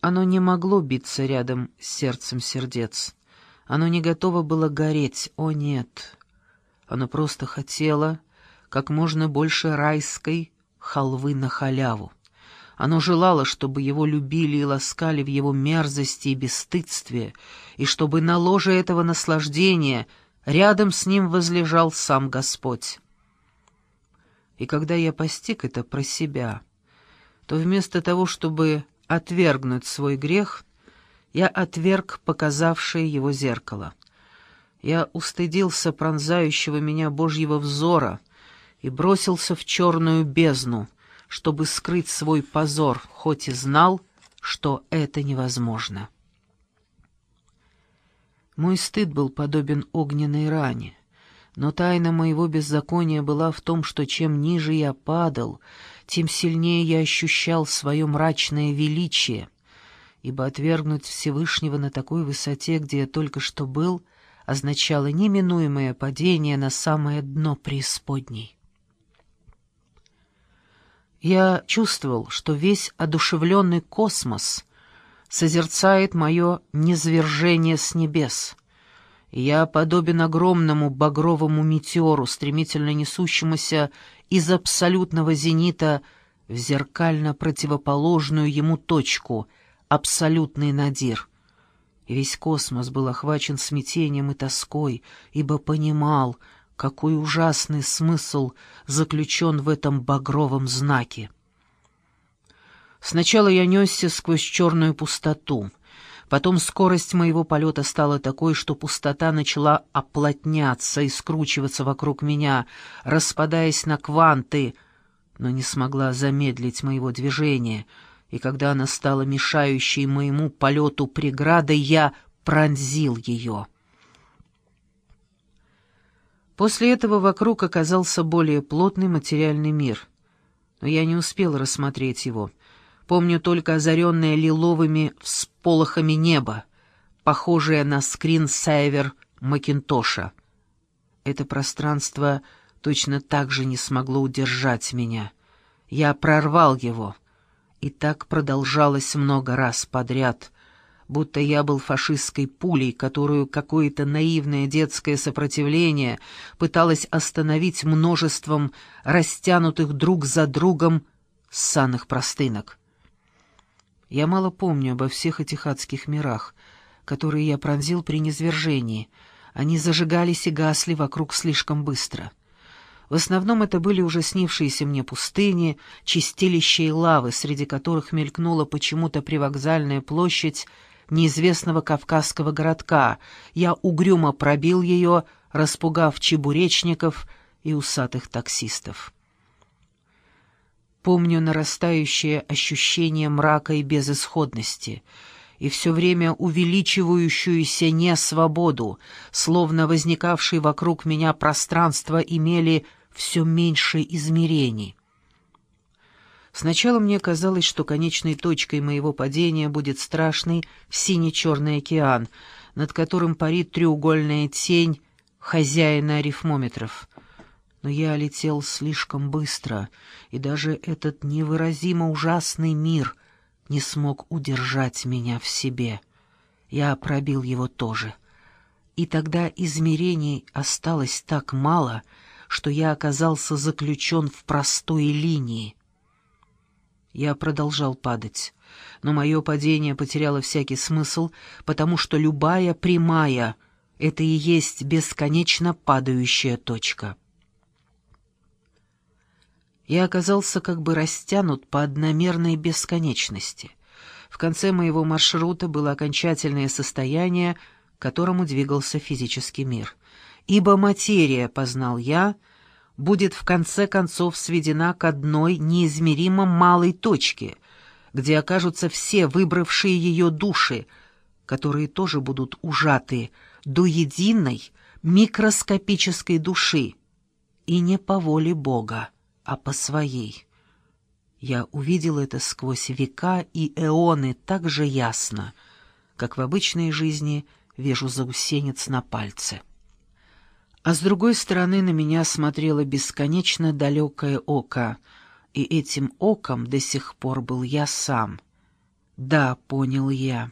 Оно не могло биться рядом с сердцем сердец. Оно не готово было гореть, о нет. Оно просто хотело как можно больше райской халвы на халяву. Оно желало, чтобы его любили и ласкали в его мерзости и бесстыдстве, и чтобы на ложе этого наслаждения рядом с ним возлежал сам Господь. И когда я постиг это про себя, то вместо того, чтобы отвергнуть свой грех, я отверг показавшее его зеркало. Я устыдился пронзающего меня Божьего взора и бросился в черную бездну, чтобы скрыть свой позор, хоть и знал, что это невозможно. Мой стыд был подобен огненной ране, но тайна моего беззакония была в том, что чем ниже я падал, тем сильнее я ощущал свое мрачное величие, ибо отвергнуть Всевышнего на такой высоте, где я только что был, означало неминуемое падение на самое дно преисподней. Я чувствовал, что весь одушевленный космос созерцает мое низвержение с небес — я подобен огромному багровому метеору, стремительно несущемуся из абсолютного зенита в зеркально противоположную ему точку, абсолютный надир. И весь космос был охвачен смятением и тоской, ибо понимал, какой ужасный смысл заключен в этом багровом знаке. Сначала я несся сквозь черную пустоту — Потом скорость моего полета стала такой, что пустота начала оплотняться и скручиваться вокруг меня, распадаясь на кванты, но не смогла замедлить моего движения, и когда она стала мешающей моему полету преградой, я пронзил ее. После этого вокруг оказался более плотный материальный мир, но я не успел рассмотреть его — Помню только озаренное лиловыми всполохами небо, похожее на скрин-сайвер Макинтоша. Это пространство точно так же не смогло удержать меня. Я прорвал его, и так продолжалось много раз подряд, будто я был фашистской пулей, которую какое-то наивное детское сопротивление пыталось остановить множеством растянутых друг за другом ссаных простынок. Я мало помню обо всех этих адских мирах, которые я пронзил при низвержении. Они зажигались и гасли вокруг слишком быстро. В основном это были уже снившиеся мне пустыни, чистилища и лавы, среди которых мелькнула почему-то привокзальная площадь неизвестного кавказского городка. Я угрюмо пробил ее, распугав чебуречников и усатых таксистов. Помню нарастающее ощущение мрака и безысходности и все время увеличивающуюся несвободу, словно возникавшие вокруг меня пространства имели все меньше измерений. Сначала мне казалось, что конечной точкой моего падения будет страшный сине-черный океан, над которым парит треугольная тень хозяина арифмометров — но я летел слишком быстро, и даже этот невыразимо ужасный мир не смог удержать меня в себе. Я пробил его тоже. И тогда измерений осталось так мало, что я оказался заключен в простой линии. Я продолжал падать, но мое падение потеряло всякий смысл, потому что любая прямая — это и есть бесконечно падающая точка. Я оказался как бы растянут по одномерной бесконечности. В конце моего маршрута было окончательное состояние, к которому двигался физический мир. Ибо материя, познал я, будет в конце концов сведена к одной неизмеримо малой точке, где окажутся все выбравшие ее души, которые тоже будут ужаты до единой микроскопической души, и не по воле Бога а по своей. Я увидел это сквозь века и эоны так же ясно, как в обычной жизни вижу заусенец на пальце. А с другой стороны на меня смотрело бесконечно далекое око, и этим оком до сих пор был я сам. Да, понял я.